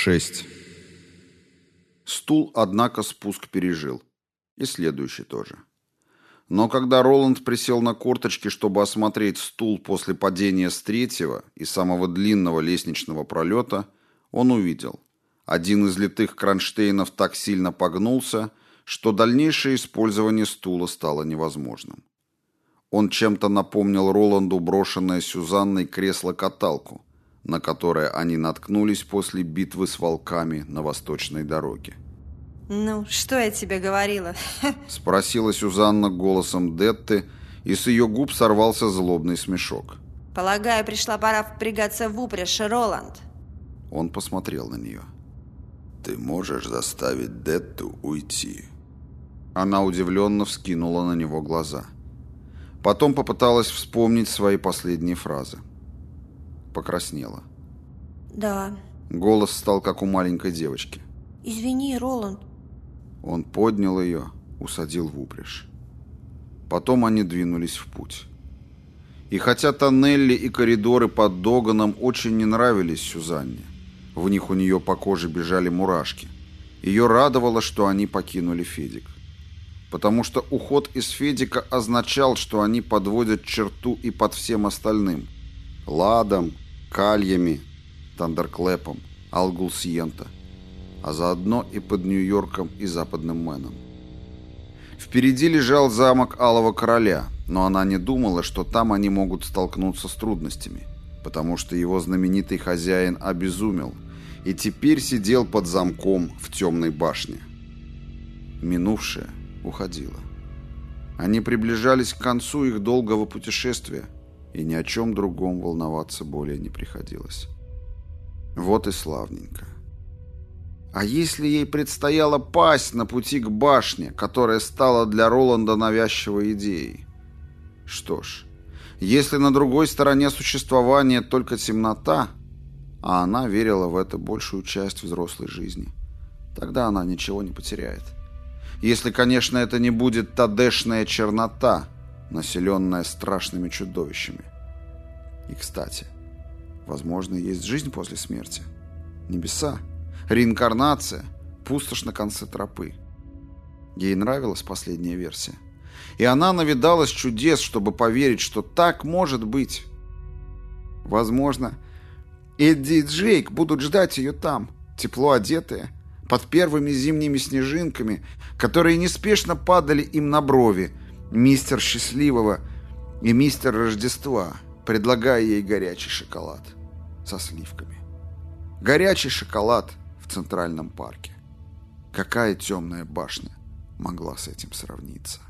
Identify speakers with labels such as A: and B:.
A: 6. Стул, однако, спуск пережил. И следующий тоже. Но когда Роланд присел на корточки, чтобы осмотреть стул после падения с третьего и самого длинного лестничного пролета, он увидел. Один из литых кронштейнов так сильно погнулся, что дальнейшее использование стула стало невозможным. Он чем-то напомнил Роланду брошенное Сюзанной кресло-каталку, на которое они наткнулись после битвы с волками на восточной дороге.
B: «Ну, что я тебе говорила?»
A: Спросила Сюзанна голосом Детты, и с ее губ сорвался злобный смешок.
B: «Полагаю, пришла пора впрягаться в упряжь, Роланд».
A: Он посмотрел на нее. «Ты можешь заставить Детту уйти?» Она удивленно вскинула на него глаза. Потом попыталась вспомнить свои последние фразы. Покраснела.
B: «Да».
A: Голос стал как у маленькой девочки.
B: «Извини, Роланд».
A: Он поднял ее, усадил в упряжь. Потом они двинулись в путь. И хотя тоннели и коридоры под Доганом очень не нравились Сюзанне, в них у нее по коже бежали мурашки, ее радовало, что они покинули Федик. Потому что уход из Федика означал, что они подводят черту и под всем остальным. Ладом, Кальями, Тандерклэпом, Алгулсиента, а заодно и под Нью-Йорком и Западным Мэном. Впереди лежал замок Алого Короля, но она не думала, что там они могут столкнуться с трудностями, потому что его знаменитый хозяин обезумел и теперь сидел под замком в темной башне. Минувшее уходило. Они приближались к концу их долгого путешествия, и ни о чем другом волноваться более не приходилось. Вот и славненько. А если ей предстояло пасть на пути к башне, которая стала для Роланда навязчивой идеей? Что ж, если на другой стороне существования только темнота, а она верила в это большую часть взрослой жизни, тогда она ничего не потеряет. Если, конечно, это не будет тадешная чернота, населенная страшными чудовищами. И, кстати, возможно, есть жизнь после смерти. Небеса, реинкарнация, пустошь на конце тропы. Ей нравилась последняя версия. И она навидалась чудес, чтобы поверить, что так может быть. Возможно, Эдди и Джейк будут ждать ее там, тепло одетые, под первыми зимними снежинками, которые неспешно падали им на брови, мистер Счастливого и мистер Рождества, предлагая ей горячий шоколад со сливками. Горячий шоколад в Центральном парке. Какая темная башня могла с этим сравниться?